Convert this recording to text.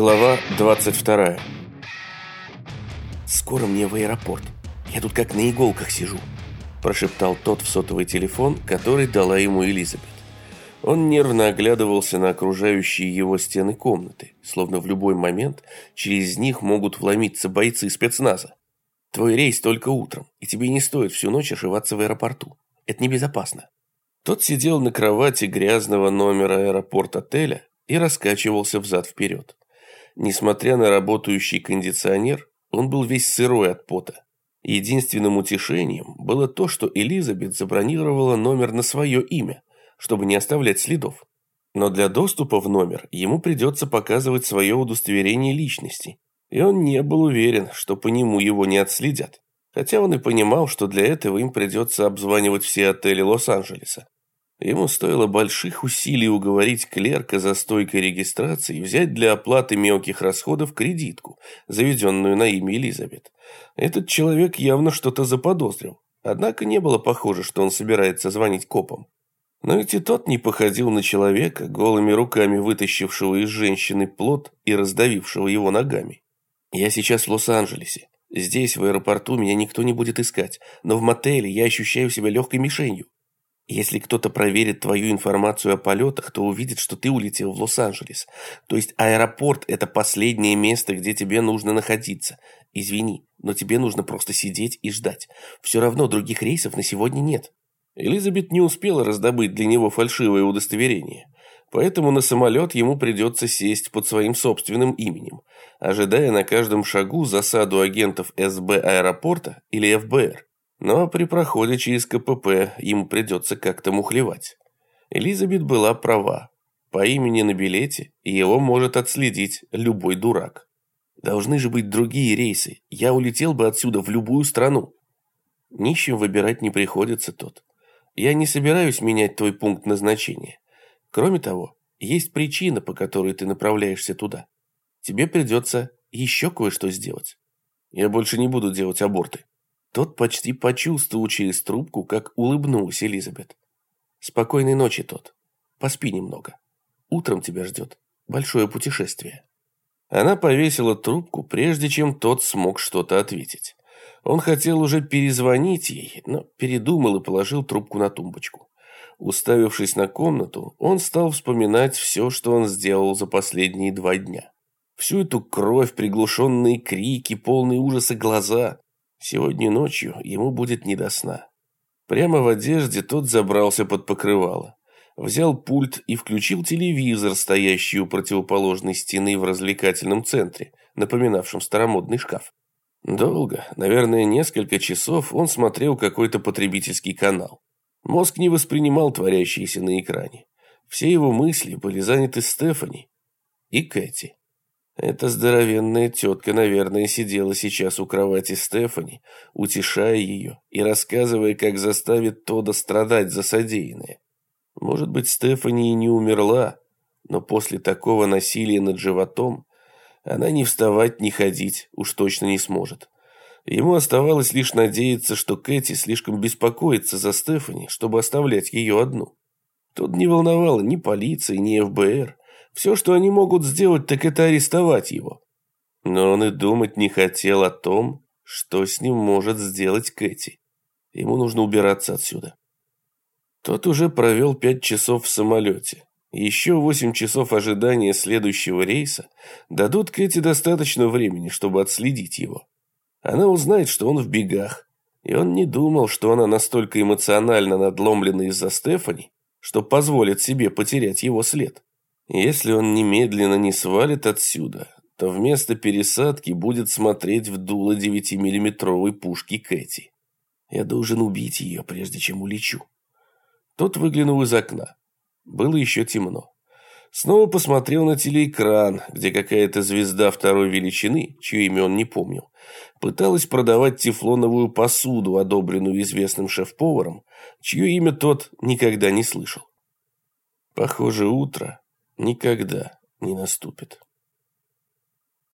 Глава 22 «Скоро мне в аэропорт. Я тут как на иголках сижу», – прошептал тот в сотовый телефон, который дала ему Элизабет. Он нервно оглядывался на окружающие его стены комнаты, словно в любой момент через них могут вломиться бойцы спецназа. «Твой рейс только утром, и тебе не стоит всю ночь ошиваться в аэропорту. Это небезопасно». Тот сидел на кровати грязного номера аэропорт-отеля и раскачивался взад-вперед. Несмотря на работающий кондиционер, он был весь сырой от пота. Единственным утешением было то, что Элизабет забронировала номер на свое имя, чтобы не оставлять следов. Но для доступа в номер ему придется показывать свое удостоверение личности, и он не был уверен, что по нему его не отследят. Хотя он и понимал, что для этого им придется обзванивать все отели Лос-Анджелеса. Ему стоило больших усилий уговорить клерка за стойкой регистрации взять для оплаты мелких расходов кредитку, заведенную на имя Элизабет. Этот человек явно что-то заподозрил. Однако не было похоже, что он собирается звонить копам. Но ведь и тот не походил на человека, голыми руками вытащившего из женщины плод и раздавившего его ногами. «Я сейчас в Лос-Анджелесе. Здесь, в аэропорту, меня никто не будет искать, но в мотеле я ощущаю себя легкой мишенью. Если кто-то проверит твою информацию о полетах, то увидит, что ты улетел в Лос-Анджелес. То есть аэропорт – это последнее место, где тебе нужно находиться. Извини, но тебе нужно просто сидеть и ждать. Все равно других рейсов на сегодня нет. Элизабет не успела раздобыть для него фальшивое удостоверение. Поэтому на самолет ему придется сесть под своим собственным именем, ожидая на каждом шагу засаду агентов СБ аэропорта или ФБР. Но при проходе через КПП ему придется как-то мухлевать. Элизабет была права. По имени на билете его может отследить любой дурак. Должны же быть другие рейсы. Я улетел бы отсюда в любую страну. Нищим выбирать не приходится тот. Я не собираюсь менять твой пункт назначения. Кроме того, есть причина, по которой ты направляешься туда. Тебе придется еще кое-что сделать. Я больше не буду делать аборты. Тот почти почувствовал через трубку, как улыбнулась Элизабет. «Спокойной ночи, тот. Поспи немного. Утром тебя ждет большое путешествие». Она повесила трубку, прежде чем тот смог что-то ответить. Он хотел уже перезвонить ей, но передумал и положил трубку на тумбочку. Уставившись на комнату, он стал вспоминать все, что он сделал за последние два дня. Всю эту кровь, приглушенные крики, полные ужаса глаза. Сегодня ночью ему будет не до сна. Прямо в одежде тот забрался под покрывало. Взял пульт и включил телевизор, стоящий у противоположной стены в развлекательном центре, напоминавшем старомодный шкаф. Долго, наверное, несколько часов он смотрел какой-то потребительский канал. Мозг не воспринимал творящееся на экране. Все его мысли были заняты Стефани и Кэти. Эта здоровенная тетка, наверное, сидела сейчас у кровати Стефани, утешая ее и рассказывая, как заставит Тода страдать за содеянное. Может быть, Стефани и не умерла, но после такого насилия над животом она ни вставать, ни ходить уж точно не сможет. Ему оставалось лишь надеяться, что Кэти слишком беспокоится за Стефани, чтобы оставлять ее одну. Тут не волновало ни полиции, ни ФБР. Все, что они могут сделать, так это арестовать его. Но он и думать не хотел о том, что с ним может сделать Кэти. Ему нужно убираться отсюда. Тот уже провел пять часов в самолете. Еще восемь часов ожидания следующего рейса дадут Кэти достаточно времени, чтобы отследить его. Она узнает, что он в бегах, и он не думал, что она настолько эмоционально надломлена из-за Стефани, что позволит себе потерять его след. Если он немедленно не свалит отсюда, то вместо пересадки будет смотреть в дуло 9-миллиметровой пушки Кэти. Я должен убить ее, прежде чем улечу. Тот выглянул из окна. Было еще темно. Снова посмотрел на телеэкран, где какая-то звезда второй величины, чье имя он не помнил, пыталась продавать тефлоновую посуду, одобренную известным шеф-поваром, чье имя тот никогда не слышал. Похоже, утро никогда не наступит.